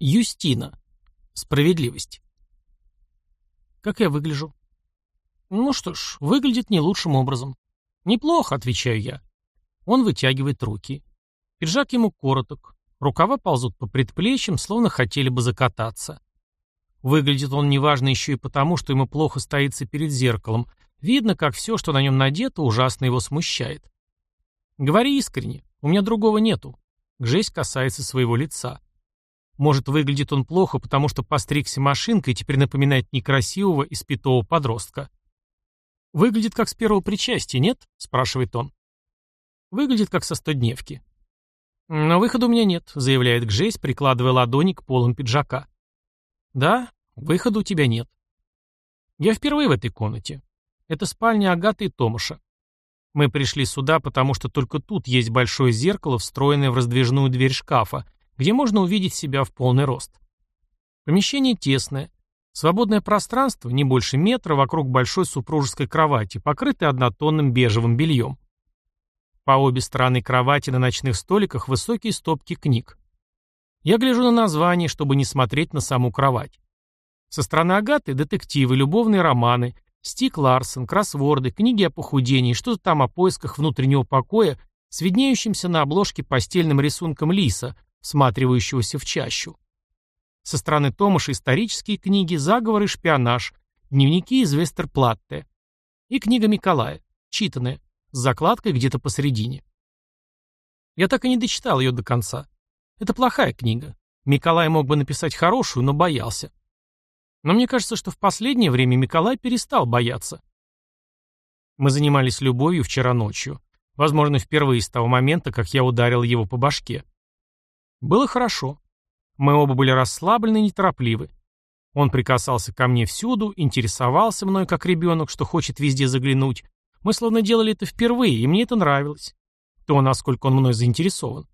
Юстина. Справедливость. Как я выгляжу? Ну что ж, выглядит не лучшим образом. Неплохо, отвечаю я. Он вытягивает руки. Пиджак ему короток. Рукава ползут по предплечьям, словно хотели бы закататься. Выглядит он неважно еще и потому, что ему плохо стоится перед зеркалом. Видно, как все, что на нем надето, ужасно его смущает. Говори искренне, у меня другого нету. Гжесть касается своего лица. Может, выглядит он плохо, потому что постригся машинкой и теперь напоминает некрасивого испитого подростка. «Выглядит как с первого причастия, нет?» — спрашивает он. «Выглядит как со стодневки». «Но выхода у меня нет», — заявляет Гжесть, прикладывая ладони к полам пиджака. «Да, выхода у тебя нет». «Я впервые в этой комнате. Это спальня Агаты и Томаша. Мы пришли сюда, потому что только тут есть большое зеркало, встроенное в раздвижную дверь шкафа, где можно увидеть себя в полный рост. Помещение тесное. Свободное пространство, не больше метра, вокруг большой супружеской кровати, покрытой однотонным бежевым бельем. По обе стороны кровати на ночных столиках высокие стопки книг. Я гляжу на название, чтобы не смотреть на саму кровать. Со стороны Агаты – детективы, любовные романы, Стик Ларсон, кроссворды, книги о похудении, что-то там о поисках внутреннего покоя с виднеющимся на обложке постельным рисунком лиса, всматривающегося в чащу. Со стороны Томаша исторические книги «Заговор и шпионаж», дневники из Вестерплатте и книга Миколая, читанная, с закладкой где-то посередине. Я так и не дочитал ее до конца. Это плохая книга. Миколай мог бы написать хорошую, но боялся. Но мне кажется, что в последнее время Миколай перестал бояться. Мы занимались любовью вчера ночью. Возможно, впервые с того момента, как я ударил его по башке. Было хорошо. Мы оба были расслаблены и неторопливы. Он прикасался ко мне всюду, интересовался мной как ребенок, что хочет везде заглянуть. Мы словно делали это впервые, и мне это нравилось. То, насколько он мной заинтересован.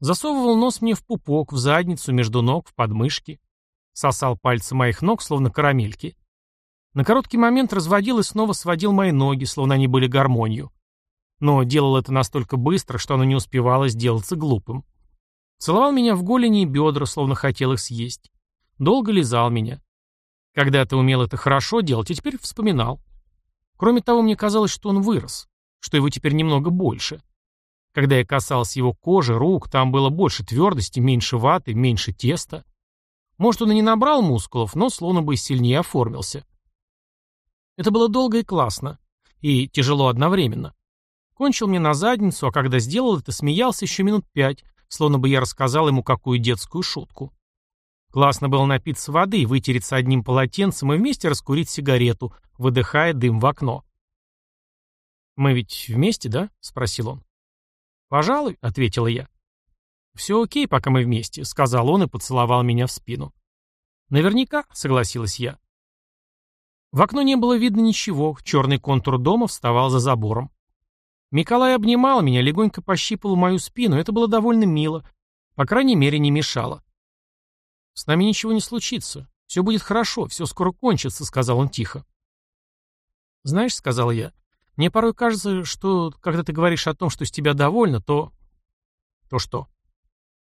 Засовывал нос мне в пупок, в задницу, между ног, в подмышки. Сосал пальцы моих ног, словно карамельки. На короткий момент разводил и снова сводил мои ноги, словно они были гармонию. Но делал это настолько быстро, что оно не успевало сделаться глупым. Целовал меня в голени и бедра, словно хотел их съесть. Долго лизал меня. Когда-то умел это хорошо делать, и теперь вспоминал. Кроме того, мне казалось, что он вырос, что его теперь немного больше. Когда я касался его кожи, рук, там было больше твердости, меньше ваты, меньше теста. Может, он и не набрал мускулов, но словно бы сильнее оформился. Это было долго и классно. И тяжело одновременно. Кончил мне на задницу, а когда сделал это, смеялся еще минут пять, словно бы я рассказал ему какую детскую шутку. Классно было напиться воды, вытереться одним полотенцем и вместе раскурить сигарету, выдыхая дым в окно. «Мы ведь вместе, да?» — спросил он. «Пожалуй», — ответила я. «Все окей, пока мы вместе», — сказал он и поцеловал меня в спину. «Наверняка», — согласилась я. В окно не было видно ничего, черный контур дома вставал за забором. Миколай обнимал меня, легонько пощипал мою спину, это было довольно мило, по крайней мере, не мешало. «С нами ничего не случится, все будет хорошо, все скоро кончится», — сказал он тихо. «Знаешь», — сказал я, — «мне порой кажется, что, когда ты говоришь о том, что с тебя довольно, то...» «То что?»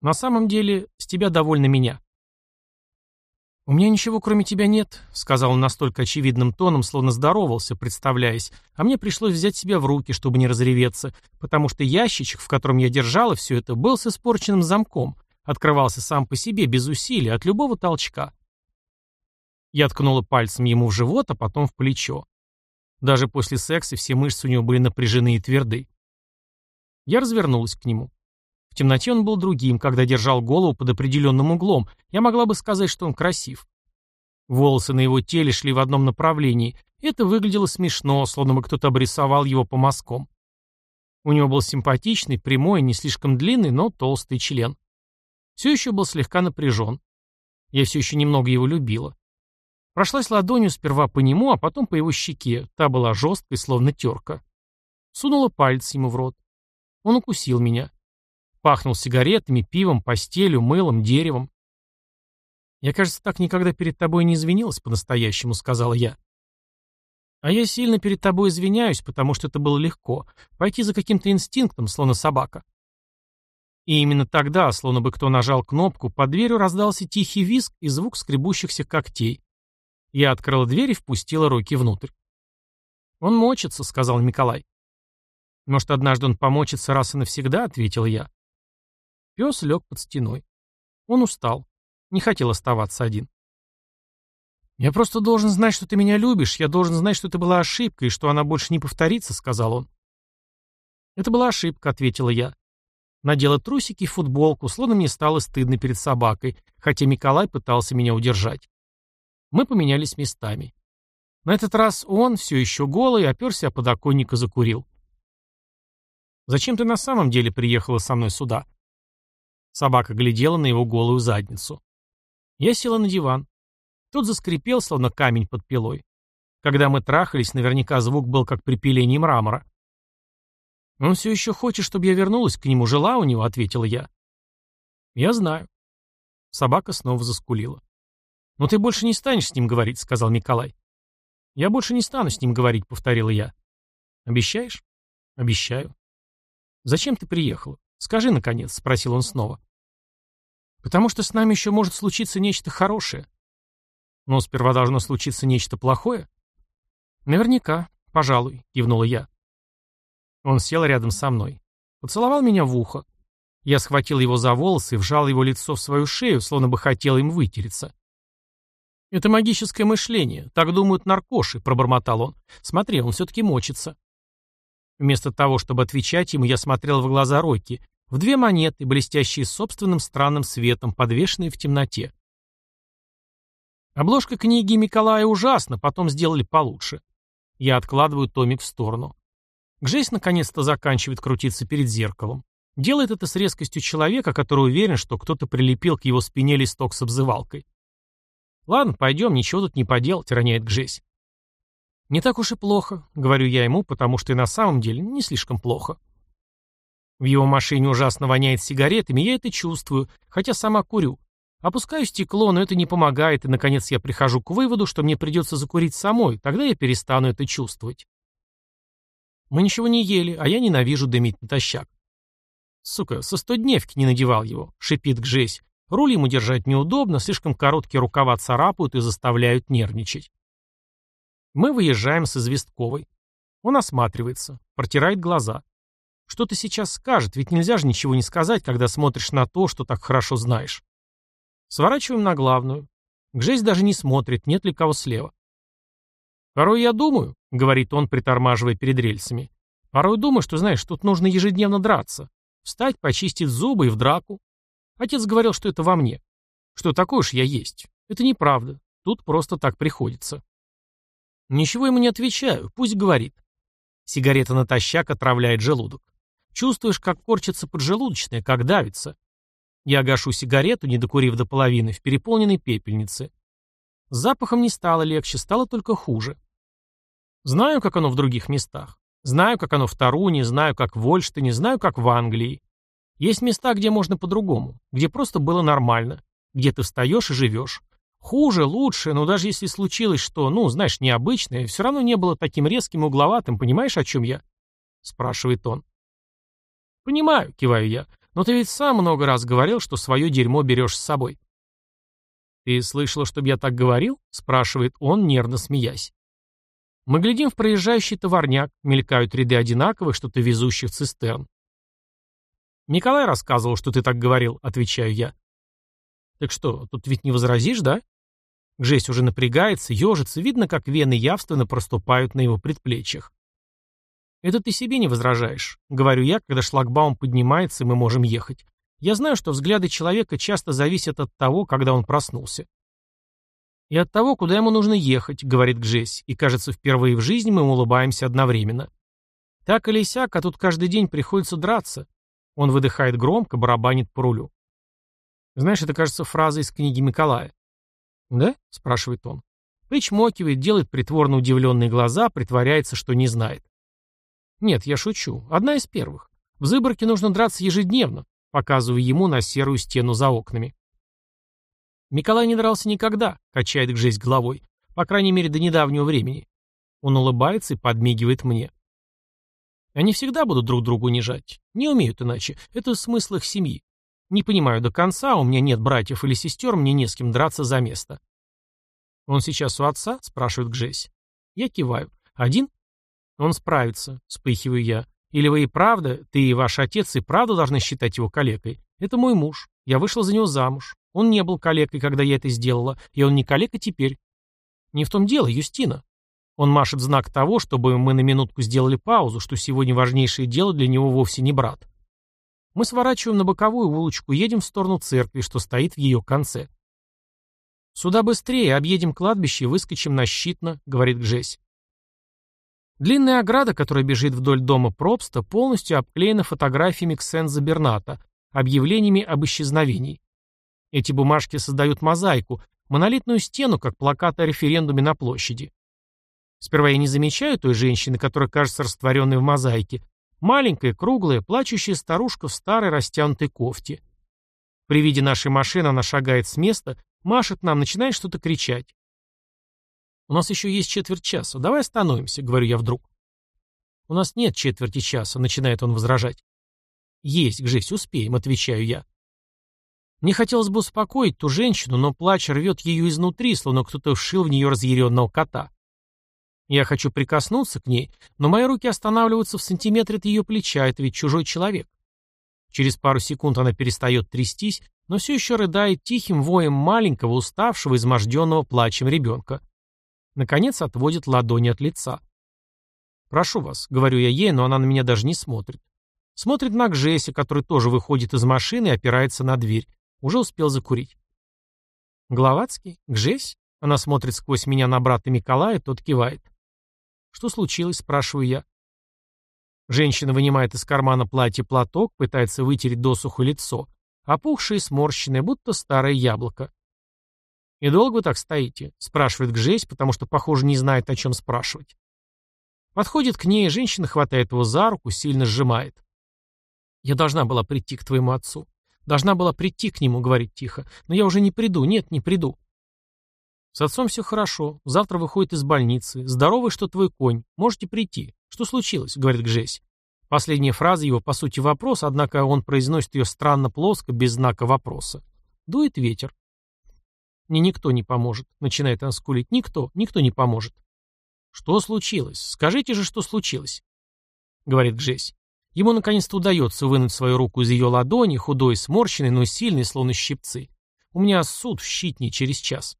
На самом деле, с тебя довольна меня. «У меня ничего кроме тебя нет», — сказал он настолько очевидным тоном, словно здоровался, представляясь, а мне пришлось взять себя в руки, чтобы не разреветься, потому что ящичек, в котором я держала все это, был с испорченным замком, открывался сам по себе, без усилий, от любого толчка. Я ткнула пальцем ему в живот, а потом в плечо. Даже после секса все мышцы у него были напряжены и тверды. Я развернулась к нему. В темноте он был другим, когда держал голову под определенным углом. Я могла бы сказать, что он красив. Волосы на его теле шли в одном направлении. Это выглядело смешно, словно бы кто-то обрисовал его по мазкам. У него был симпатичный, прямой, не слишком длинный, но толстый член. Все еще был слегка напряжен. Я все еще немного его любила. Прошлась ладонью сперва по нему, а потом по его щеке. Та была жесткой, словно терка. Сунула палец ему в рот. Он укусил меня. Пахнул сигаретами, пивом, постелью, мылом, деревом. «Я, кажется, так никогда перед тобой не извинилась по-настоящему», — сказала я. «А я сильно перед тобой извиняюсь, потому что это было легко. Пойти за каким-то инстинктом, словно собака». И именно тогда, словно бы кто нажал кнопку, под дверью раздался тихий визг и звук скребущихся когтей. Я открыла дверь и впустила руки внутрь. «Он мочится», — сказал Николай. «Может, однажды он помочится раз и навсегда?» — ответил я. Пес лег под стеной. Он устал. Не хотел оставаться один. «Я просто должен знать, что ты меня любишь. Я должен знать, что это была ошибка и что она больше не повторится», — сказал он. «Это была ошибка», — ответила я. Надела трусики и футболку, словно мне стало стыдно перед собакой, хотя Николай пытался меня удержать. Мы поменялись местами. На этот раз он, все еще голый, оперся о подоконник и закурил. «Зачем ты на самом деле приехала со мной сюда?» Собака глядела на его голую задницу. Я села на диван. Тот заскрипел, словно камень под пилой. Когда мы трахались, наверняка звук был как при пилении мрамора. «Он все еще хочет, чтобы я вернулась к нему, жила у него», — ответила я. «Я знаю». Собака снова заскулила. «Но ты больше не станешь с ним говорить», — сказал Николай. «Я больше не стану с ним говорить», — повторила я. «Обещаешь?» «Обещаю». «Зачем ты приехала? Скажи, наконец», — спросил он снова. «Потому что с нами еще может случиться нечто хорошее». «Но сперва должно случиться нечто плохое?» «Наверняка, пожалуй», — кивнула я. Он сел рядом со мной. Поцеловал меня в ухо. Я схватил его за волосы и вжал его лицо в свою шею, словно бы хотел им вытереться. «Это магическое мышление. Так думают наркоши», — пробормотал он. «Смотри, он все-таки мочится». Вместо того, чтобы отвечать ему, я смотрел в глаза Рокки, в две монеты, блестящие собственным странным светом, подвешенные в темноте. Обложка книги Миколая ужасна, потом сделали получше. Я откладываю томик в сторону. Гжесь наконец-то заканчивает крутиться перед зеркалом. Делает это с резкостью человека, который уверен, что кто-то прилепил к его спине листок с обзывалкой. «Ладно, пойдем, ничего тут не поделать», — роняет Гжесь. «Не так уж и плохо», — говорю я ему, потому что и на самом деле не слишком плохо. В его машине ужасно воняет сигаретами, я это чувствую, хотя сама курю. Опускаю стекло, но это не помогает, и, наконец, я прихожу к выводу, что мне придется закурить самой, тогда я перестану это чувствовать. Мы ничего не ели, а я ненавижу дымить натощак. Сука, со стодневки не надевал его, шипит Гжесь. Руль ему держать неудобно, слишком короткие рукава царапают и заставляют нервничать. Мы выезжаем с известковой. Он осматривается, протирает глаза. Что ты сейчас скажет, ведь нельзя же ничего не сказать, когда смотришь на то, что так хорошо знаешь. Сворачиваем на главную. Гжесь даже не смотрит, нет ли кого слева. «Порой я думаю», — говорит он, притормаживая перед рельсами, «порой думаю, что, знаешь, тут нужно ежедневно драться. Встать, почистить зубы и в драку. Отец говорил, что это во мне. Что такое уж я есть. Это неправда. Тут просто так приходится». Ничего ему не отвечаю, пусть говорит. Сигарета натощак отравляет желудок. Чувствуешь, как корчится поджелудочная, как давится. Я гашу сигарету, не докурив до половины, в переполненной пепельнице. С запахом не стало легче, стало только хуже. Знаю, как оно в других местах. Знаю, как оно в Таруне, знаю, как в Ольштине, знаю, как в Англии. Есть места, где можно по-другому, где просто было нормально, где ты встаешь и живешь. Хуже, лучше, но даже если случилось что, ну, знаешь, необычное, все равно не было таким резким и угловатым, понимаешь, о чем я? Спрашивает он. Понимаю, киваю я, но ты ведь сам много раз говорил, что свое дерьмо берешь с собой. «Ты слышала, чтобы я так говорил?» — спрашивает он, нервно смеясь. Мы глядим в проезжающий товарняк, мелькают ряды одинаковых, что-то везущих цистерн. «Николай рассказывал, что ты так говорил», — отвечаю я. «Так что, тут ведь не возразишь, да?» Гжесь уже напрягается, ежится, видно, как вены явственно проступают на его предплечьях. «Это ты себе не возражаешь», — говорю я, когда шлагбаум поднимается, и мы можем ехать. Я знаю, что взгляды человека часто зависят от того, когда он проснулся. И от того, куда ему нужно ехать, говорит Гжесь, и кажется, впервые в жизни мы улыбаемся одновременно. Так или сяк, а тут каждый день приходится драться. Он выдыхает громко, барабанит по рулю. Знаешь, это, кажется, фраза из книги Николая. «Да?» — спрашивает он. Причмокивает, делает притворно удивленные глаза, притворяется, что не знает. Нет, я шучу. Одна из первых. В Зыборке нужно драться ежедневно показывая ему на серую стену за окнами. Николай не дрался никогда, качает Гжесь головой, по крайней мере до недавнего времени. Он улыбается и подмигивает мне. Они всегда будут друг друга унижать. Не умеют иначе. Это смысл их семьи. Не понимаю до конца, у меня нет братьев или сестер, мне не с кем драться за место. «Он сейчас у отца?» — спрашивает Гжесь. Я киваю. «Один?» «Он справится», — вспыхиваю я. «Или вы и правда, ты и ваш отец и правда должны считать его калекой? Это мой муж. Я вышел за него замуж. Он не был калекой, когда я это сделала, и он не калека теперь. Не в том дело, Юстина. Он машет знак того, чтобы мы на минутку сделали паузу, что сегодня важнейшее дело для него вовсе не брат. Мы сворачиваем на боковую улочку, едем в сторону церкви, что стоит в ее конце. «Сюда быстрее, объедем кладбище и выскочим на щитно», — говорит Гжесь. Длинная ограда, которая бежит вдоль дома Пробста, полностью обклеена фотографиями Ксенза Берната, объявлениями об исчезновении. Эти бумажки создают мозаику, монолитную стену, как плакаты о референдуме на площади. Сперва я не замечаю той женщины, которая кажется растворенной в мозаике. Маленькая, круглая, плачущая старушка в старой растянутой кофте. При виде нашей машины она шагает с места, машет нам, начинает что-то кричать. «У нас еще есть четверть часа. Давай остановимся», — говорю я вдруг. «У нас нет четверти часа», — начинает он возражать. «Есть, Гжесь, успеем», — отвечаю я. Мне хотелось бы успокоить ту женщину, но плач рвет ее изнутри, словно кто-то вшил в нее разъяренного кота. Я хочу прикоснуться к ней, но мои руки останавливаются в сантиметре от ее плеча, это ведь чужой человек. Через пару секунд она перестает трястись, но все еще рыдает тихим воем маленького, уставшего, изможденного плачем ребенка. Наконец отводит ладони от лица. «Прошу вас», — говорю я ей, но она на меня даже не смотрит. Смотрит на Гжеся, который тоже выходит из машины и опирается на дверь. Уже успел закурить. «Гловацкий? Гжесь?» Она смотрит сквозь меня на брата Николая, тот кивает. «Что случилось?» — спрашиваю я. Женщина вынимает из кармана платья платок, пытается вытереть досуху лицо, опухшее и сморщенное, будто старое яблоко. «И долго вы так стоите?» — спрашивает Гжесь, потому что, похоже, не знает, о чем спрашивать. Подходит к ней, женщина хватает его за руку, сильно сжимает. «Я должна была прийти к твоему отцу. Должна была прийти к нему», — говорит тихо. «Но я уже не приду. Нет, не приду». «С отцом все хорошо. Завтра выходит из больницы. Здоровый, что твой конь. Можете прийти. Что случилось?» — говорит Гжесь. Последняя фраза его, по сути, вопрос, однако он произносит ее странно плоско, без знака вопроса. Дует ветер. «Мне никто не поможет», — начинает он скулить. «Никто, никто не поможет». «Что случилось? Скажите же, что случилось?» — говорит Гжесь. Ему наконец-то удается вынуть свою руку из ее ладони, худой, сморщенной, но сильной, словно щипцы. У меня суд в щитне через час.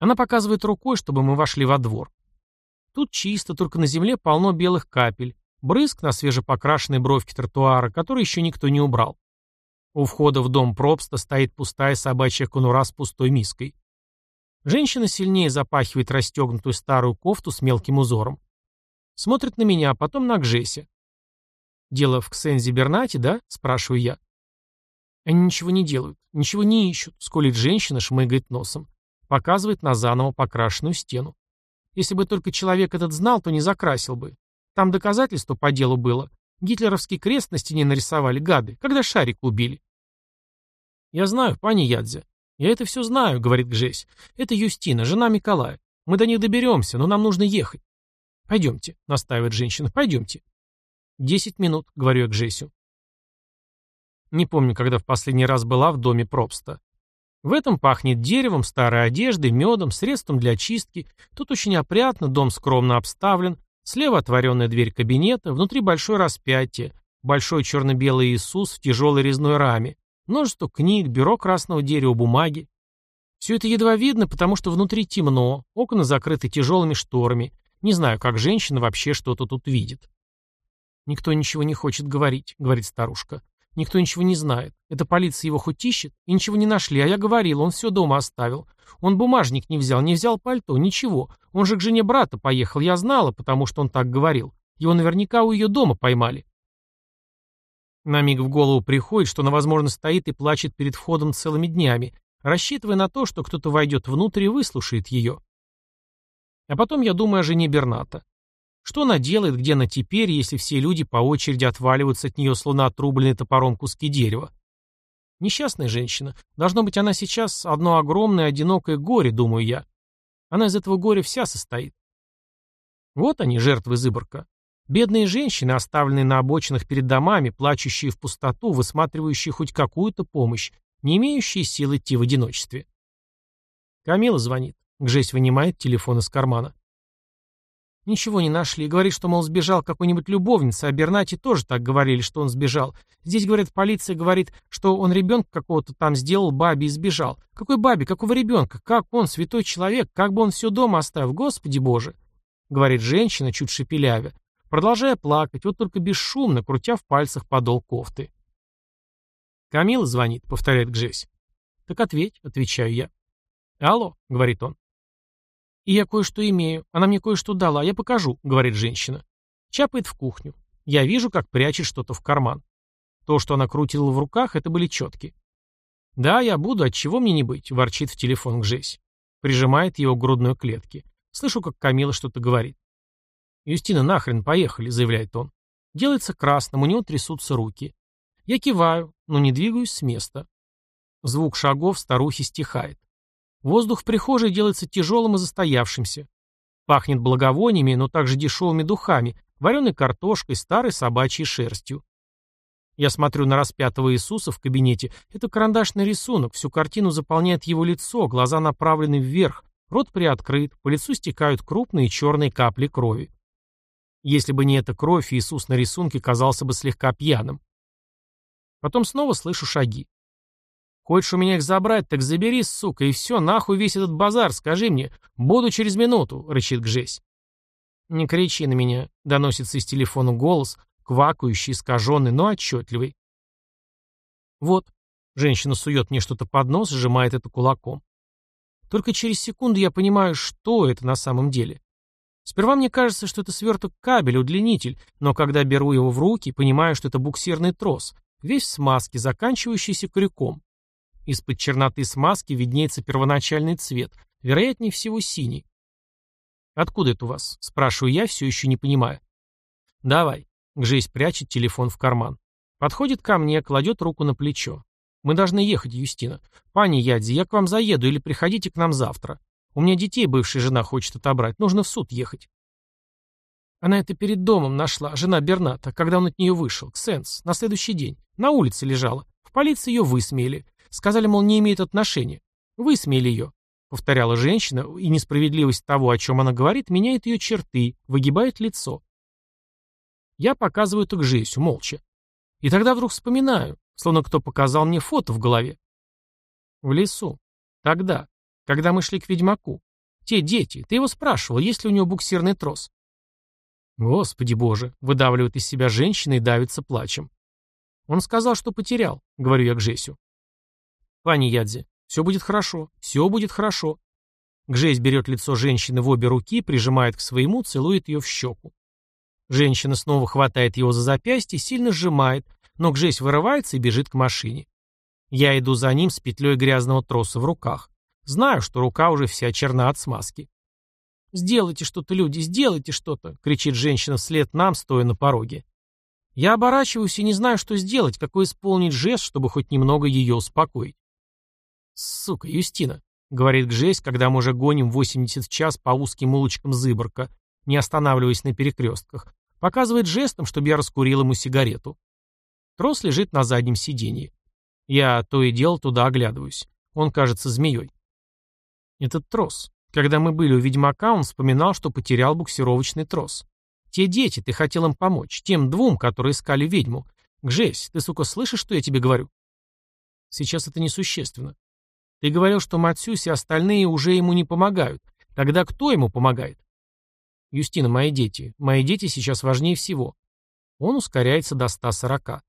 Она показывает рукой, чтобы мы вошли во двор. Тут чисто, только на земле полно белых капель, брызг на свежепокрашенной бровке тротуара, который еще никто не убрал. У входа в дом Пробста стоит пустая собачья конура с пустой миской. Женщина сильнее запахивает расстегнутую старую кофту с мелким узором. Смотрит на меня, а потом на Гжеся. «Дело в Ксензе Бернате, да?» — спрашиваю я. Они ничего не делают, ничего не ищут, сколит женщина, шмыгает носом. Показывает на заново покрашенную стену. Если бы только человек этот знал, то не закрасил бы. Там доказательство по делу было. Гитлеровский крест на стене нарисовали, гады, когда шарик убили. «Я знаю, пани Ядзе. Я это все знаю», — говорит Гжесь. «Это Юстина, жена Миколая. Мы до них доберемся, но нам нужно ехать». «Пойдемте», — настаивает женщина, — «пойдемте». «Десять минут», — говорю я к Жесю. Не помню, когда в последний раз была в доме Пробста. В этом пахнет деревом, старой одеждой, медом, средством для очистки. Тут очень опрятно, дом скромно обставлен. Слева отворенная дверь кабинета, внутри большое распятие, большой черно-белый Иисус в тяжелой резной раме, множество книг, бюро красного дерева, бумаги. Все это едва видно, потому что внутри темно, окна закрыты тяжелыми шторами. Не знаю, как женщина вообще что-то тут видит. «Никто ничего не хочет говорить», — говорит старушка. «Никто ничего не знает. Эта полиция его хоть ищет? И ничего не нашли. А я говорил, он все дома оставил. Он бумажник не взял, не взял пальто, ничего. Он же к жене брата поехал. Я знала, потому что он так говорил. Его наверняка у ее дома поймали». На миг в голову приходит, что она, возможно, стоит и плачет перед входом целыми днями, рассчитывая на то, что кто-то войдет внутрь и выслушает ее. А потом я думаю о жене Берната. Что она делает, где она теперь, если все люди по очереди отваливаются от нее, словно отрубленные топором куски дерева? Несчастная женщина. Должно быть, она сейчас одно огромное одинокое горе, думаю я. Она из этого горя вся состоит. Вот они, жертвы Зыборка. Бедные женщины, оставленные на обочинах перед домами, плачущие в пустоту, высматривающие хоть какую-то помощь, не имеющие сил идти в одиночестве. Камила звонит. Гжесь вынимает телефон из кармана. Ничего не нашли. Говорит, что, мол, сбежал какой-нибудь любовница, а Бернати тоже так говорили, что он сбежал. Здесь, говорят, полиция говорит, что он ребенка какого-то там сделал бабе и сбежал. Какой бабе? Какого ребенка? Как он, святой человек? Как бы он все дома оставил? Господи боже! Говорит женщина, чуть шепелявя, продолжая плакать, вот только бесшумно, крутя в пальцах подол кофты. «Камила звонит», — повторяет Гжесь. «Так ответь», — отвечаю я. «Алло», — говорит он. «И я кое-что имею. Она мне кое-что дала. Я покажу», — говорит женщина. Чапает в кухню. Я вижу, как прячет что-то в карман. То, что она крутила в руках, это были четки. «Да, я буду, от чего мне не быть», — ворчит в телефон Гжесь. Прижимает его к грудной клетке. Слышу, как Камила что-то говорит. «Юстина, нахрен, поехали», — заявляет он. Делается красным, у него трясутся руки. Я киваю, но не двигаюсь с места. Звук шагов старухи стихает. Воздух в прихожей делается тяжелым и застоявшимся. Пахнет благовониями, но также дешевыми духами, вареной картошкой, старой собачьей шерстью. Я смотрю на распятого Иисуса в кабинете. Это карандашный рисунок, всю картину заполняет его лицо, глаза направлены вверх, рот приоткрыт, по лицу стекают крупные черные капли крови. Если бы не эта кровь, Иисус на рисунке казался бы слегка пьяным. Потом снова слышу шаги. Хочешь у меня их забрать, так забери, сука, и все, нахуй весь этот базар, скажи мне. Буду через минуту, рычит Гжесь. Не кричи на меня, доносится из телефона голос, квакающий, искаженный, но отчетливый. Вот, женщина сует мне что-то под нос, сжимает это кулаком. Только через секунду я понимаю, что это на самом деле. Сперва мне кажется, что это сверток кабель, удлинитель, но когда беру его в руки, понимаю, что это буксирный трос, весь в смазке, заканчивающийся крюком. Из-под черноты смазки виднеется первоначальный цвет, вероятнее всего синий. «Откуда это у вас?» – спрашиваю я, все еще не понимая. «Давай». Гжесь прячет телефон в карман. Подходит ко мне, кладет руку на плечо. «Мы должны ехать, Юстина. Пани Ядзи, я к вам заеду или приходите к нам завтра. У меня детей бывшая жена хочет отобрать. Нужно в суд ехать». Она это перед домом нашла, жена Берната, когда он от нее вышел. Ксенс, на следующий день. На улице лежала. В полиции ее высмеяли. Сказали, мол, не имеет отношения. Высмеяли ее. Повторяла женщина, и несправедливость того, о чем она говорит, меняет ее черты, выгибает лицо. Я показываю это к Жесю, молча. И тогда вдруг вспоминаю, словно кто показал мне фото в голове. В лесу. Тогда, когда мы шли к ведьмаку. Те дети. Ты его спрашивал, есть ли у него буксирный трос. Господи боже, выдавливает из себя женщина и давится плачем. Он сказал, что потерял, говорю я к Жесю. «Пани Ядзе, все будет хорошо, все будет хорошо». Гжесь берет лицо женщины в обе руки, прижимает к своему, целует ее в щеку. Женщина снова хватает его за запястье, сильно сжимает, но Гжесь вырывается и бежит к машине. Я иду за ним с петлей грязного троса в руках. Знаю, что рука уже вся черна от смазки. «Сделайте что-то, люди, сделайте что-то!» — кричит женщина вслед нам, стоя на пороге. Я оборачиваюсь и не знаю, что сделать, какой исполнить жест, чтобы хоть немного ее успокоить. «Сука, Юстина», — говорит Гжесь, когда мы уже гоним 80 в час по узким улочкам Зыборка, не останавливаясь на перекрестках, показывает жестом, чтобы я раскурил ему сигарету. Трос лежит на заднем сиденье. Я то и дело туда оглядываюсь. Он кажется змеей. Этот трос. Когда мы были у ведьмака, он вспоминал, что потерял буксировочный трос. Те дети, ты хотел им помочь. Тем двум, которые искали ведьму. Гжесь, ты, сука, слышишь, что я тебе говорю? Сейчас это несущественно. Ты говорил, что Матсюс и остальные уже ему не помогают. Тогда кто ему помогает? Юстина, мои дети. Мои дети сейчас важнее всего. Он ускоряется до 140.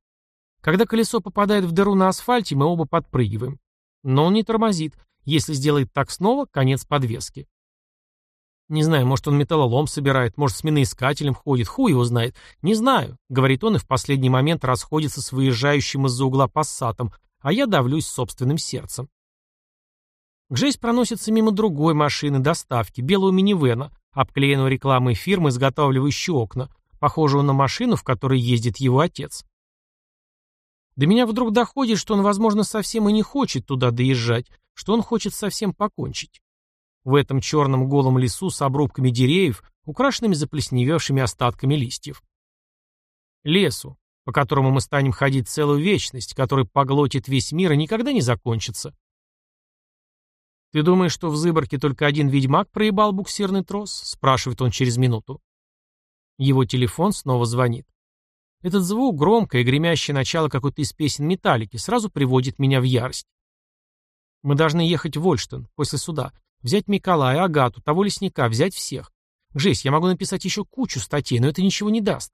Когда колесо попадает в дыру на асфальте, мы оба подпрыгиваем. Но он не тормозит. Если сделает так снова, конец подвески. Не знаю, может он металлолом собирает, может с миноискателем ходит, хуй его знает. Не знаю, говорит он и в последний момент расходится с выезжающим из-за угла пассатом, а я давлюсь собственным сердцем. Гжесь проносится мимо другой машины доставки, белого минивэна, обклеенного рекламой фирмы, изготавливающей окна, похожего на машину, в которой ездит его отец. До меня вдруг доходит, что он, возможно, совсем и не хочет туда доезжать, что он хочет совсем покончить. В этом черном голом лесу с обрубками деревьев, украшенными заплесневевшими остатками листьев. Лесу, по которому мы станем ходить целую вечность, который поглотит весь мир и никогда не закончится. «Ты думаешь, что в Зыборке только один ведьмак проебал буксирный трос?» — спрашивает он через минуту. Его телефон снова звонит. Этот звук, громкое, гремящее начало какой-то из песен Металлики, сразу приводит меня в ярость. Мы должны ехать в Ольштен после суда, взять Миколая, Агату, того лесника, взять всех. Жесть, я могу написать еще кучу статей, но это ничего не даст.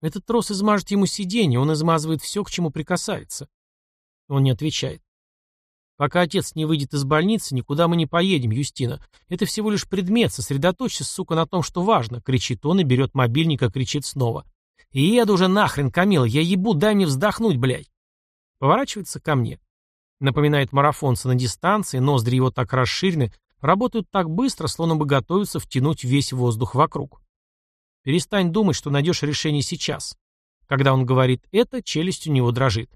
Этот трос измажет ему сиденье, он измазывает все, к чему прикасается. Он не отвечает. Пока отец не выйдет из больницы, никуда мы не поедем, Юстина. Это всего лишь предмет, сосредоточься, сука, на том, что важно, кричит он и берет мобильник, и кричит снова. еду уже нахрен, Камила, я ебу, дай мне вздохнуть, блядь. Поворачивается ко мне. Напоминает марафонца на дистанции, ноздри его так расширены, работают так быстро, словно бы готовятся втянуть весь воздух вокруг. Перестань думать, что найдешь решение сейчас. Когда он говорит это, челюсть у него дрожит.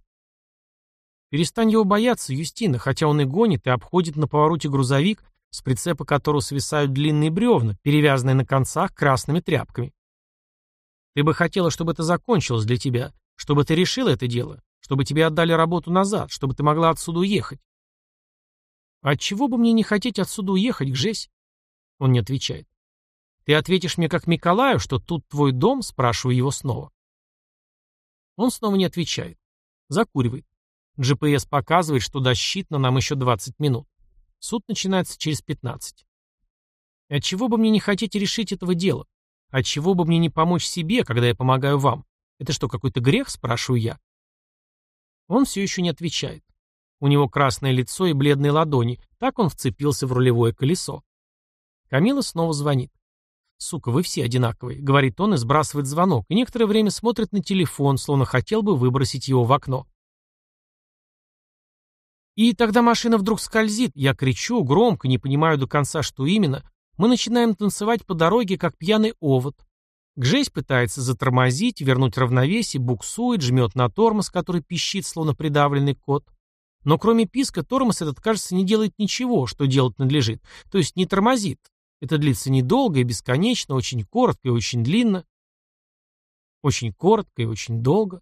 Перестань его бояться, Юстина, хотя он и гонит, и обходит на повороте грузовик, с прицепа которого свисают длинные бревна, перевязанные на концах красными тряпками. Ты бы хотела, чтобы это закончилось для тебя, чтобы ты решила это дело, чтобы тебе отдали работу назад, чтобы ты могла отсюда уехать. Отчего бы мне не хотеть отсюда уехать, Гжесь? Он не отвечает. Ты ответишь мне как Миколаю, что тут твой дом, спрашиваю его снова. Он снова не отвечает. Закуривает. GPS показывает, что до щитна нам еще 20 минут. Суд начинается через 15. Отчего бы мне не хотеть решить этого дела? Отчего бы мне не помочь себе, когда я помогаю вам? Это что, какой-то грех, спрашиваю я? Он все еще не отвечает. У него красное лицо и бледные ладони. Так он вцепился в рулевое колесо. Камила снова звонит. «Сука, вы все одинаковые», — говорит он и сбрасывает звонок, и некоторое время смотрит на телефон, словно хотел бы выбросить его в окно. И тогда машина вдруг скользит, я кричу, громко, не понимаю до конца, что именно. Мы начинаем танцевать по дороге, как пьяный овод. Гжесь пытается затормозить, вернуть равновесие, буксует, жмет на тормоз, который пищит, словно придавленный кот. Но кроме писка, тормоз этот, кажется, не делает ничего, что делать надлежит. То есть не тормозит. Это длится недолго и бесконечно, очень коротко и очень длинно. Очень коротко и очень долго.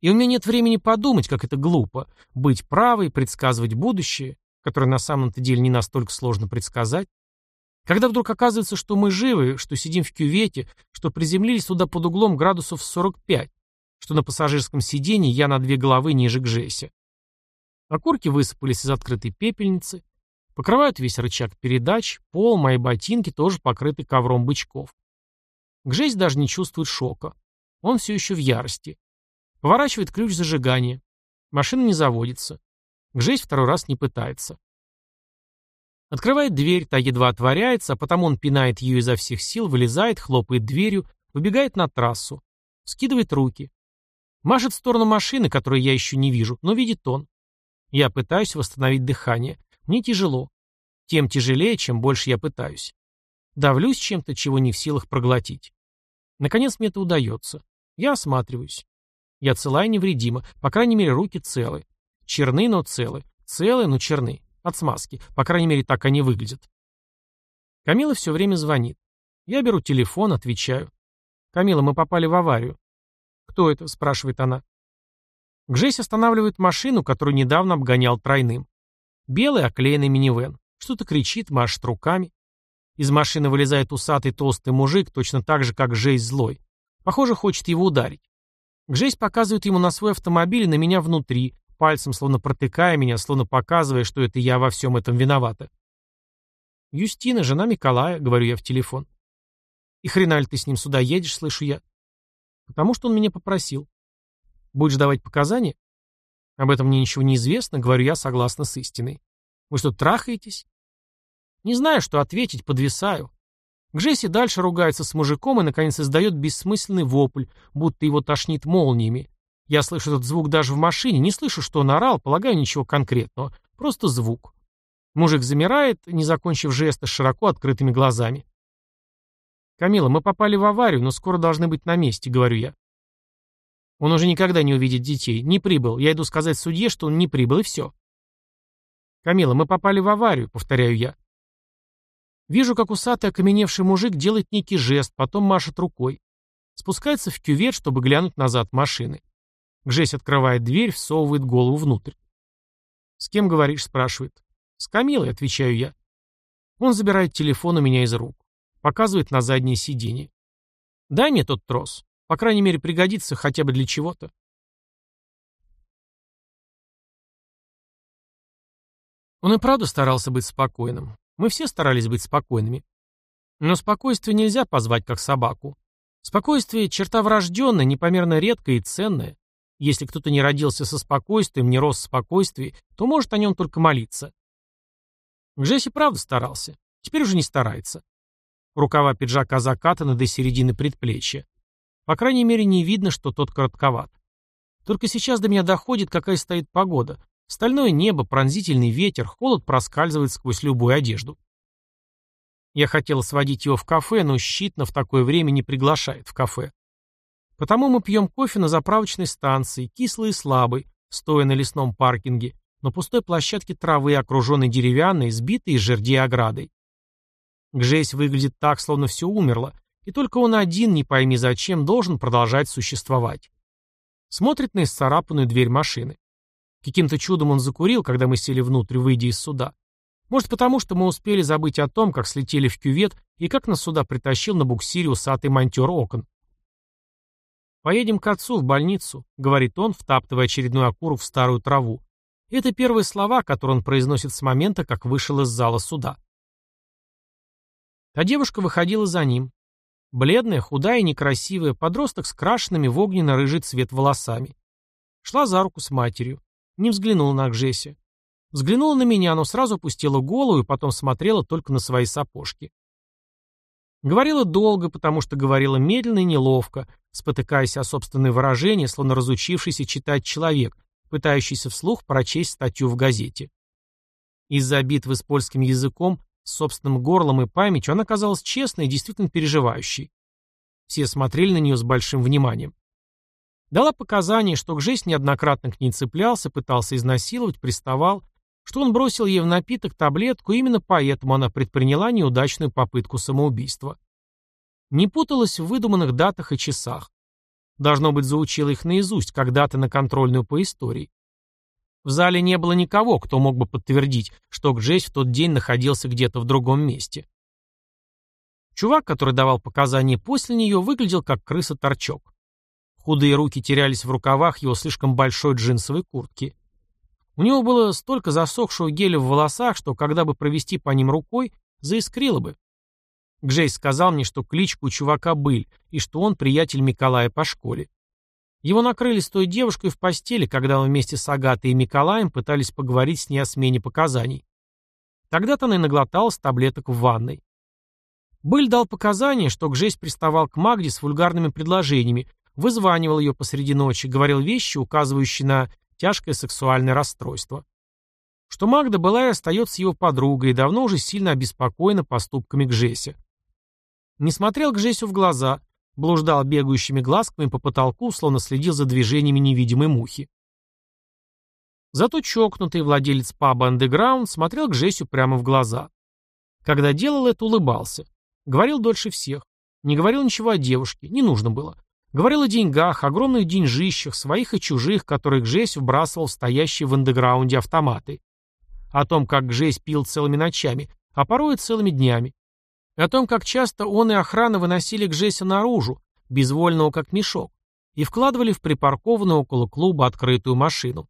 И у меня нет времени подумать, как это глупо. Быть правой, предсказывать будущее, которое на самом-то деле не настолько сложно предсказать. Когда вдруг оказывается, что мы живы, что сидим в кювете, что приземлились туда под углом градусов 45, что на пассажирском сиденье я на две головы ниже к Жесе. Окурки высыпались из открытой пепельницы, покрывают весь рычаг передач, пол, мои ботинки тоже покрыты ковром бычков. Гжесь даже не чувствует шока. Он все еще в ярости. Поворачивает ключ зажигания. Машина не заводится. Гжесь второй раз не пытается. Открывает дверь, та едва отворяется, а потом он пинает ее изо всех сил, вылезает, хлопает дверью, выбегает на трассу. Скидывает руки. Машет в сторону машины, которую я еще не вижу, но видит он. Я пытаюсь восстановить дыхание. Мне тяжело. Тем тяжелее, чем больше я пытаюсь. Давлюсь чем-то, чего не в силах проглотить. Наконец мне это удается. Я осматриваюсь. Я цела и невредима, по крайней мере, руки целы. Черны, но целы. Целы, но черны. От смазки. По крайней мере, так они выглядят. Камила все время звонит. Я беру телефон, отвечаю. «Камила, мы попали в аварию». «Кто это?» – спрашивает она. Гжесь останавливает машину, которую недавно обгонял тройным. Белый оклеенный минивэн. Что-то кричит, машет руками. Из машины вылезает усатый толстый мужик, точно так же, как Жесть злой. Похоже, хочет его ударить. Гжесь показывает ему на свой автомобиль и на меня внутри, пальцем словно протыкая меня, словно показывая, что это я во всем этом виновата. «Юстина, жена Николая», — говорю я в телефон. «И хрена ли ты с ним сюда едешь?» — слышу я. «Потому что он меня попросил». «Будешь давать показания?» «Об этом мне ничего не известно», — говорю я согласно с истиной. «Вы что, трахаетесь?» «Не знаю, что ответить, подвисаю. Гжесси дальше ругается с мужиком и, наконец, издает бессмысленный вопль, будто его тошнит молниями. Я слышу этот звук даже в машине, не слышу, что он орал, полагаю, ничего конкретного. Просто звук. Мужик замирает, не закончив жеста, с широко открытыми глазами. «Камила, мы попали в аварию, но скоро должны быть на месте», — говорю я. Он уже никогда не увидит детей. Не прибыл. Я иду сказать судье, что он не прибыл, и все. «Камила, мы попали в аварию», — повторяю я. Вижу, как усатый окаменевший мужик делает некий жест, потом машет рукой. Спускается в кювет, чтобы глянуть назад машины. Гжесь открывает дверь, всовывает голову внутрь. «С кем говоришь?» – спрашивает. «С Камилой», – отвечаю я. Он забирает телефон у меня из рук. Показывает на заднее сиденье. «Дай мне тот трос. По крайней мере, пригодится хотя бы для чего-то». Он и правда старался быть спокойным. Мы все старались быть спокойными. Но спокойствие нельзя позвать как собаку. Спокойствие – черта врожденная, непомерно редкая и ценная. Если кто-то не родился со спокойствием, не рос в спокойствии, то может о нем только молиться. Джесси правда старался. Теперь уже не старается. Рукава пиджака закатаны до середины предплечья. По крайней мере, не видно, что тот коротковат. Только сейчас до меня доходит, какая стоит погода. Стальное небо, пронзительный ветер, холод проскальзывает сквозь любую одежду. Я хотел сводить его в кафе, но щитно в такое время не приглашает в кафе. Потому мы пьем кофе на заправочной станции, кислый и слабый, стоя на лесном паркинге, на пустой площадке травы, окруженной деревянной, сбитой из жердей оградой. Гжесь выглядит так, словно все умерло, и только он один, не пойми зачем, должен продолжать существовать. Смотрит на исцарапанную дверь машины. Каким-то чудом он закурил, когда мы сели внутрь, выйдя из суда. Может потому, что мы успели забыть о том, как слетели в кювет и как нас сюда притащил на буксире усатый монтер окон. «Поедем к отцу в больницу», — говорит он, втаптывая очередную окуру в старую траву. Это первые слова, которые он произносит с момента, как вышел из зала суда. А девушка выходила за ним. Бледная, худая и некрасивая, подросток с крашенными в огненно-рыжий цвет волосами. Шла за руку с матерью. Не взглянула на Гжеся. Взглянула на меня, но сразу опустила голову и потом смотрела только на свои сапожки. Говорила долго, потому что говорила медленно и неловко, спотыкаясь о собственные выражения, словно разучившийся читать человек, пытающийся вслух прочесть статью в газете. Из-за битвы с польским языком, с собственным горлом и памятью она казалась честной и действительно переживающей. Все смотрели на нее с большим вниманием. Дала показания, что Гжесь неоднократно к ней цеплялся, пытался изнасиловать, приставал, что он бросил ей в напиток таблетку, именно поэтому она предприняла неудачную попытку самоубийства. Не путалась в выдуманных датах и часах. Должно быть, заучила их наизусть, когда-то на контрольную по истории. В зале не было никого, кто мог бы подтвердить, что Гджесь в тот день находился где-то в другом месте. Чувак, который давал показания после нее, выглядел как крыса-торчок. Худые руки терялись в рукавах его слишком большой джинсовой куртки. У него было столько засохшего геля в волосах, что, когда бы провести по ним рукой, заискрило бы. Гжейс сказал мне, что кличка у чувака Быль, и что он приятель Миколая по школе. Его накрыли с той девушкой в постели, когда он вместе с Агатой и Миколаем пытались поговорить с ней о смене показаний. Тогда-то она и наглоталась таблеток в ванной. Быль дал показания, что Гжесь приставал к Магде с вульгарными предложениями, вызванивал ее посреди ночи, говорил вещи, указывающие на тяжкое сексуальное расстройство. Что Магда была и остается его подругой и давно уже сильно обеспокоена поступками Гжеся. Не смотрел Гжесю в глаза, блуждал бегающими глазками по потолку, словно следил за движениями невидимой мухи. Зато чокнутый владелец паба «Андеграунд» смотрел Гжесю прямо в глаза. Когда делал это, улыбался. Говорил дольше всех. Не говорил ничего о девушке, не нужно было. Говорил о деньгах, огромных деньжищах, своих и чужих, которых Гжесь вбрасывал в стоящие в андеграунде автоматы. О том, как Гжесь пил целыми ночами, а порой и целыми днями. О том, как часто он и охрана выносили Гжеся наружу, безвольного как мешок, и вкладывали в припаркованную около клуба открытую машину.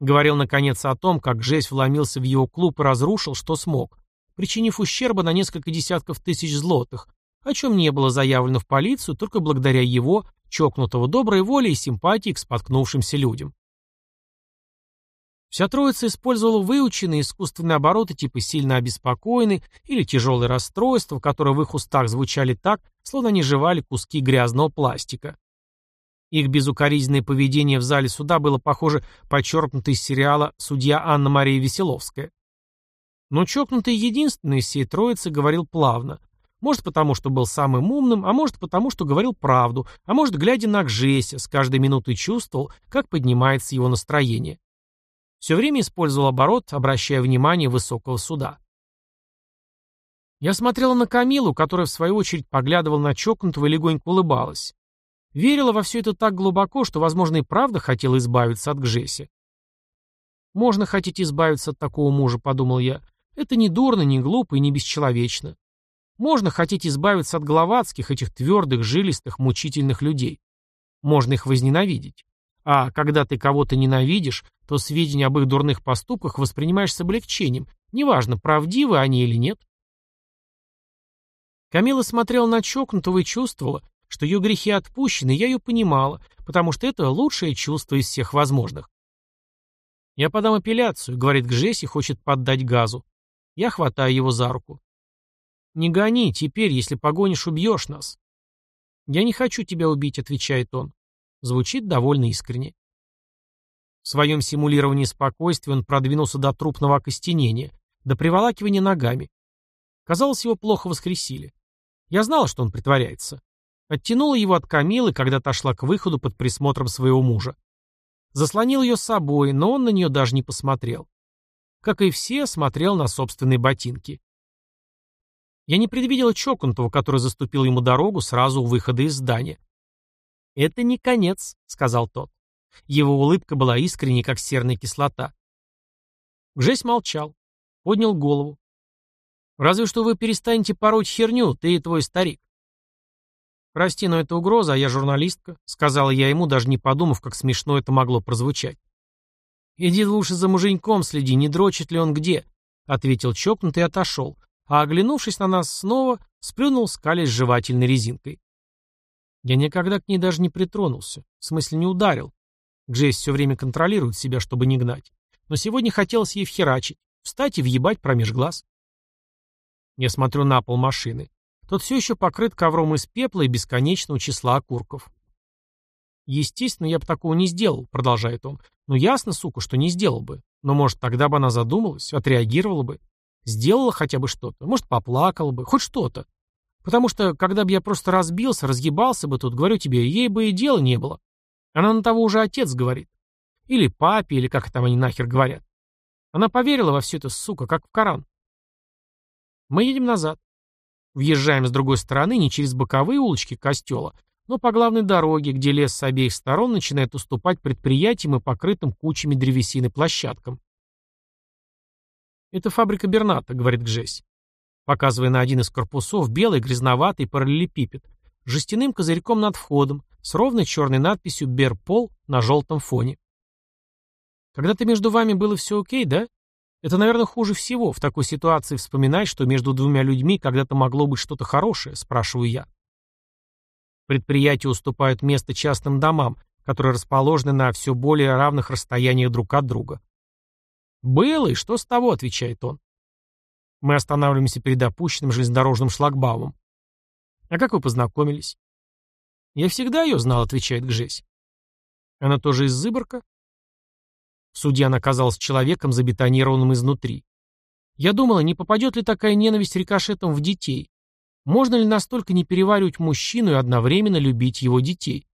Говорил, наконец, о том, как Гжесь вломился в его клуб и разрушил, что смог, причинив ущерба на несколько десятков тысяч злотых, о чем не было заявлено в полицию только благодаря его, чокнутого доброй воли и симпатии к споткнувшимся людям. Вся троица использовала выученные искусственные обороты типа «сильно обеспокоены» или «тяжелые расстройства», которые в их устах звучали так, словно они жевали куски грязного пластика. Их безукоризненное поведение в зале суда было, похоже, подчеркнуто из сериала «Судья Анна-Мария Веселовская». Но чокнутый единственный из всей троицы говорил плавно, может потому, что был самым умным, а может потому, что говорил правду, а может, глядя на Гжеся, с каждой минутой чувствовал, как поднимается его настроение. Все время использовал оборот, обращая внимание высокого суда. Я смотрела на Камилу, которая в свою очередь поглядывала на чокнутого и легонько улыбалась. Верила во все это так глубоко, что, возможно, и правда хотела избавиться от Гжеси. «Можно хотеть избавиться от такого мужа», — подумал я. «Это не дурно, не глупо и не бесчеловечно. Можно хотеть избавиться от главатских, этих твердых, жилистых, мучительных людей. Можно их возненавидеть. А когда ты кого-то ненавидишь, то сведения об их дурных поступках воспринимаешь с облегчением, неважно, правдивы они или нет. Камила смотрела на чокнутого и чувствовала, что ее грехи отпущены, я ее понимала, потому что это лучшее чувство из всех возможных. «Я подам апелляцию», — говорит Гжеси, хочет поддать газу. Я хватаю его за руку. «Не гони, теперь, если погонишь, убьешь нас». «Я не хочу тебя убить», — отвечает он. Звучит довольно искренне. В своем симулировании спокойствия он продвинулся до трупного окостенения, до приволакивания ногами. Казалось, его плохо воскресили. Я знала, что он притворяется. Оттянула его от Камилы, когда та шла к выходу под присмотром своего мужа. Заслонил ее собой, но он на нее даже не посмотрел. Как и все, смотрел на собственные ботинки. Я не предвидела Чокнутого, который заступил ему дорогу сразу у выхода из здания. «Это не конец», — сказал тот. Его улыбка была искренней, как серная кислота. Гжесь молчал, поднял голову. «Разве что вы перестанете пороть херню, ты и твой старик». «Прости, но это угроза, а я журналистка», — сказала я ему, даже не подумав, как смешно это могло прозвучать. «Иди лучше за муженьком следи, не дрочит ли он где», — ответил чокнутый и отошел, а, оглянувшись на нас снова, сплюнул скалясь жевательной резинкой. Я никогда к ней даже не притронулся, в смысле не ударил. Джейс все время контролирует себя, чтобы не гнать. Но сегодня хотелось ей вхерачить, встать и въебать промеж глаз. Я смотрю на пол машины. Тот все еще покрыт ковром из пепла и бесконечного числа окурков. «Естественно, я бы такого не сделал», — продолжает он. «Ну ясно, сука, что не сделал бы. Но, может, тогда бы она задумалась, отреагировала бы. Сделала хотя бы что-то, может, поплакала бы, хоть что-то. Потому что, когда бы я просто разбился, разгибался бы тут, говорю тебе, ей бы и дела не было. Она на того уже отец говорит. Или папе, или как там они нахер говорят. Она поверила во все это, сука, как в Коран. Мы едем назад. Въезжаем с другой стороны, не через боковые улочки костела, но по главной дороге, где лес с обеих сторон начинает уступать предприятиям и покрытым кучами древесины площадкам. «Это фабрика Берната», — говорит Гжесь, показывая на один из корпусов белый грязноватый параллелепипед, жестяным козырьком над входом, с ровной черной надписью «Берпол» на желтом фоне. Когда-то между вами было все окей, да? Это, наверное, хуже всего в такой ситуации вспоминать, что между двумя людьми когда-то могло быть что-то хорошее, спрашиваю я. Предприятия уступают место частным домам, которые расположены на все более равных расстояниях друг от друга. «Было, и что с того?» — отвечает он. Мы останавливаемся перед опущенным железнодорожным шлагбаумом. «А как вы познакомились?» «Я всегда ее знал», — отвечает Гжесь. «Она тоже из Зыборка?» В суде она человеком, забетонированным изнутри. Я думала, не попадет ли такая ненависть рикошетом в детей. Можно ли настолько не переваривать мужчину и одновременно любить его детей?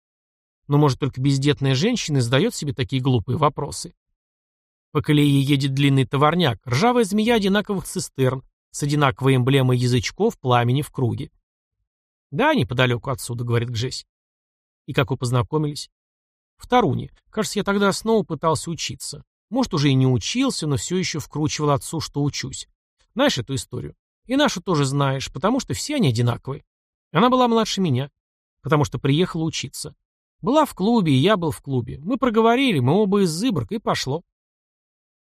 Но, может, только бездетная женщина задает себе такие глупые вопросы. По колее едет длинный товарняк, ржавая змея одинаковых цистерн, с одинаковой эмблемой язычков пламени в круге. «Да, неподалеку отсюда», — говорит Гжесь. «И как вы познакомились?» «В Таруне. Кажется, я тогда снова пытался учиться. Может, уже и не учился, но все еще вкручивал отцу, что учусь. Знаешь эту историю? И нашу тоже знаешь, потому что все они одинаковые. Она была младше меня, потому что приехала учиться. Была в клубе, и я был в клубе. Мы проговорили, мы оба из Зыборка, и пошло.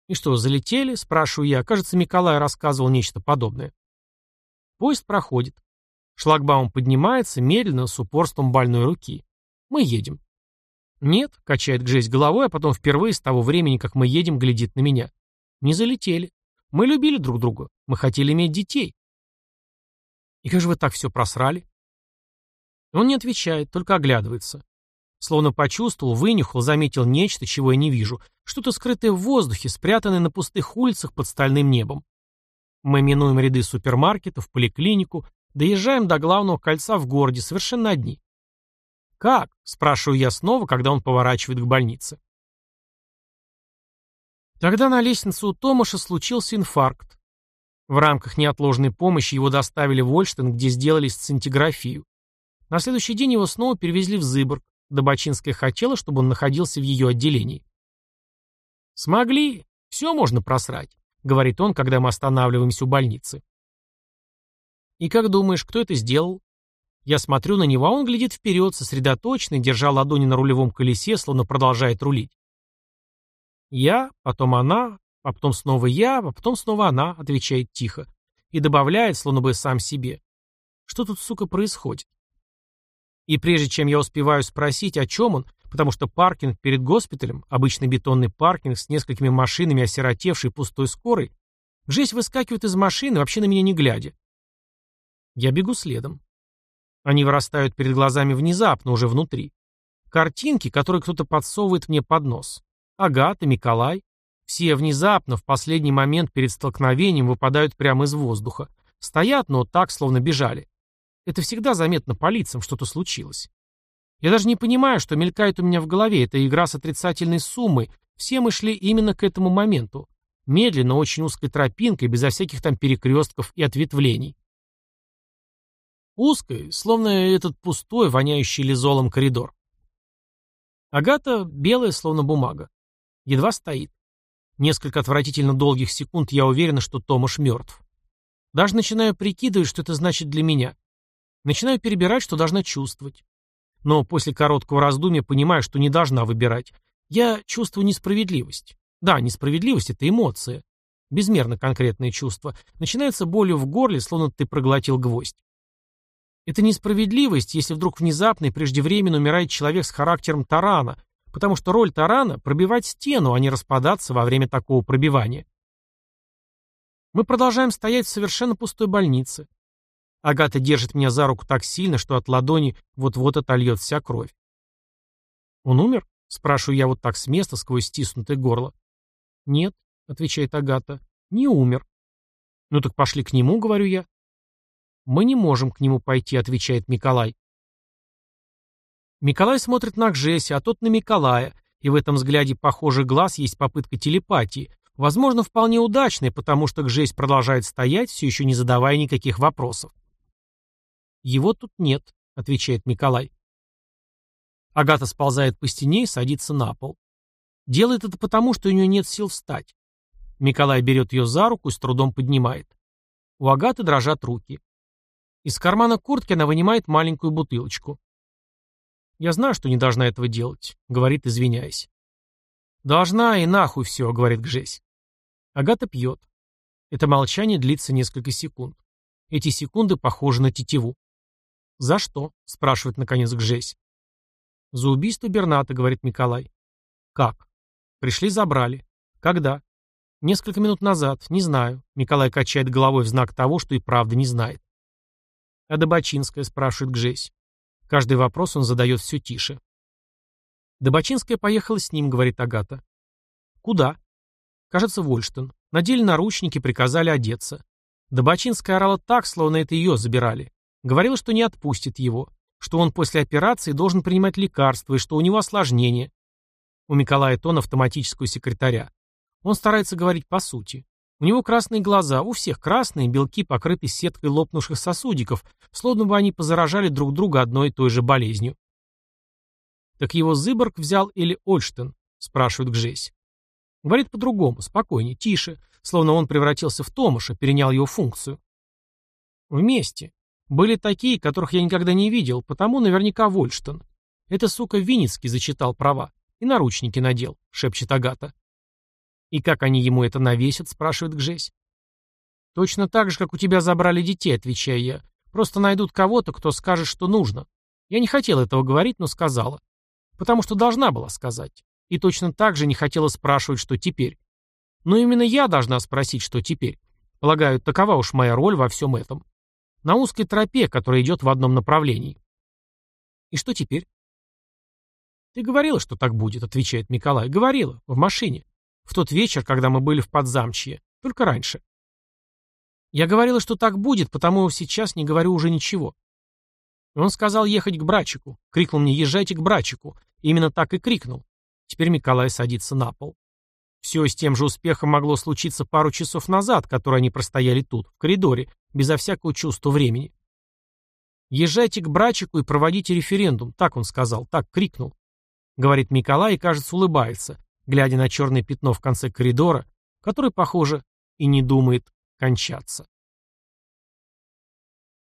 «И что, залетели?» — спрашиваю я. Кажется, Николай рассказывал нечто подобное. Поезд проходит. Шлагбаум поднимается, медленно, с упорством больной руки. Мы едем. «Нет», — качает Гжесь головой, а потом впервые с того времени, как мы едем, глядит на меня. «Не залетели. Мы любили друг друга. Мы хотели иметь детей». «И как же вы так все просрали?» Он не отвечает, только оглядывается. Словно почувствовал, вынюхал, заметил нечто, чего я не вижу. Что-то скрытое в воздухе, спрятанное на пустых улицах под стальным небом. Мы минуем ряды супермаркетов, поликлинику, доезжаем до главного кольца в городе, совершенно одни. «Как?» – спрашиваю я снова, когда он поворачивает к больнице. Тогда на лестнице у Томаша случился инфаркт. В рамках неотложной помощи его доставили в Ольштен, где сделали сцинтиграфию. На следующий день его снова перевезли в Зыборг. Добочинская хотела, чтобы он находился в ее отделении. «Смогли. Все можно просрать», — говорит он, когда мы останавливаемся у больницы. «И как думаешь, кто это сделал?» Я смотрю на него, а он глядит вперед, сосредоточенный, держа ладони на рулевом колесе, словно продолжает рулить. «Я, потом она, а потом снова я, а потом снова она», — отвечает тихо. И добавляет, словно бы сам себе. «Что тут, сука, происходит?» И прежде чем я успеваю спросить, о чем он, потому что паркинг перед госпиталем, обычный бетонный паркинг с несколькими машинами, осиротевший пустой скорой, Жесть выскакивает из машины, вообще на меня не глядя. Я бегу следом. Они вырастают перед глазами внезапно, уже внутри. Картинки, которые кто-то подсовывает мне под нос. Агата, Николай. Все внезапно, в последний момент перед столкновением, выпадают прямо из воздуха. Стоят, но так, словно бежали. Это всегда заметно по лицам, что-то случилось. Я даже не понимаю, что мелькает у меня в голове. Это игра с отрицательной суммой. Все мы шли именно к этому моменту. Медленно, очень узкой тропинкой, безо всяких там перекрестков и ответвлений. Узкой, словно этот пустой, воняющий лизолом коридор. Агата белая, словно бумага. Едва стоит. Несколько отвратительно долгих секунд я уверена, что Томаш мертв. Даже начинаю прикидывать, что это значит для меня. Начинаю перебирать, что должна чувствовать. Но после короткого раздумья понимаю, что не должна выбирать. Я чувствую несправедливость. Да, несправедливость — это эмоция. Безмерно конкретное чувство. Начинается болью в горле, словно ты проглотил гвоздь. Это несправедливость, если вдруг внезапно и преждевременно умирает человек с характером тарана, потому что роль тарана — пробивать стену, а не распадаться во время такого пробивания. Мы продолжаем стоять в совершенно пустой больнице. Агата держит меня за руку так сильно, что от ладони вот-вот отольет вся кровь. «Он умер?» — спрашиваю я вот так с места, сквозь стиснутое горло. «Нет», — отвечает Агата, — «не умер». «Ну так пошли к нему», — говорю я. «Мы не можем к нему пойти», — отвечает Николай. Николай смотрит на Гжеся, а тот на Николая, и в этом взгляде похожий глаз есть попытка телепатии, возможно, вполне удачная, потому что Гжесь продолжает стоять, все еще не задавая никаких вопросов. «Его тут нет», — отвечает Николай. Агата сползает по стене и садится на пол. Делает это потому, что у нее нет сил встать. Николай берет ее за руку и с трудом поднимает. У Агаты дрожат руки. Из кармана куртки она вынимает маленькую бутылочку. «Я знаю, что не должна этого делать», — говорит, извиняясь. «Должна и нахуй все», — говорит Гжесь. Агата пьет. Это молчание длится несколько секунд. Эти секунды похожи на тетиву. «За что?» — спрашивает наконец Гжесь. «За убийство Берната», — говорит Николай. «Как?» «Пришли, забрали». «Когда?» «Несколько минут назад. Не знаю». Николай качает головой в знак того, что и правда не знает. «А Добочинская?» — спрашивает Гжесь. Каждый вопрос он задает все тише. «Добочинская поехала с ним», — говорит Агата. «Куда?» «Кажется, в Ольштен. Надели наручники, приказали одеться. Добочинская орала так, словно это ее забирали. Говорил, что не отпустит его, что он после операции должен принимать лекарства и что у него осложнение. У Николая тон автоматического секретаря. Он старается говорить по сути. У него красные глаза, у всех красные, белки покрыты сеткой лопнувших сосудиков, словно бы они позаражали друг друга одной и той же болезнью. «Так его Зыборг взял или Ольштен?» – спрашивает Гжесь. Говорит по-другому, спокойнее, тише, словно он превратился в Томаша, перенял его функцию. Вместе. Были такие, которых я никогда не видел, потому наверняка Вольштон. Это, сука, Винницкий зачитал права. И наручники надел, шепчет Агата. И как они ему это навесят, спрашивает Гжесь. Точно так же, как у тебя забрали детей, отвечаю я. Просто найдут кого-то, кто скажет, что нужно. Я не хотела этого говорить, но сказала. Потому что должна была сказать. И точно так же не хотела спрашивать, что теперь. Но именно я должна спросить, что теперь. Полагаю, такова уж моя роль во всем этом. На узкой тропе, которая идет в одном направлении. И что теперь? Ты говорила, что так будет, отвечает Николай. Говорила, в машине. В тот вечер, когда мы были в Подзамчье. Только раньше. Я говорила, что так будет, потому сейчас не говорю уже ничего. Он сказал ехать к Брачику. Крикнул мне «Езжайте к Брачику». именно так и крикнул. Теперь Николай садится на пол. Все с тем же успехом могло случиться пару часов назад, которые они простояли тут, в коридоре, безо всякого чувства времени. Езжайте к Брачику и проводите референдум, так он сказал, так крикнул. Говорит Николай и, кажется, улыбается, глядя на черное пятно в конце коридора, который, похоже, и не думает кончаться.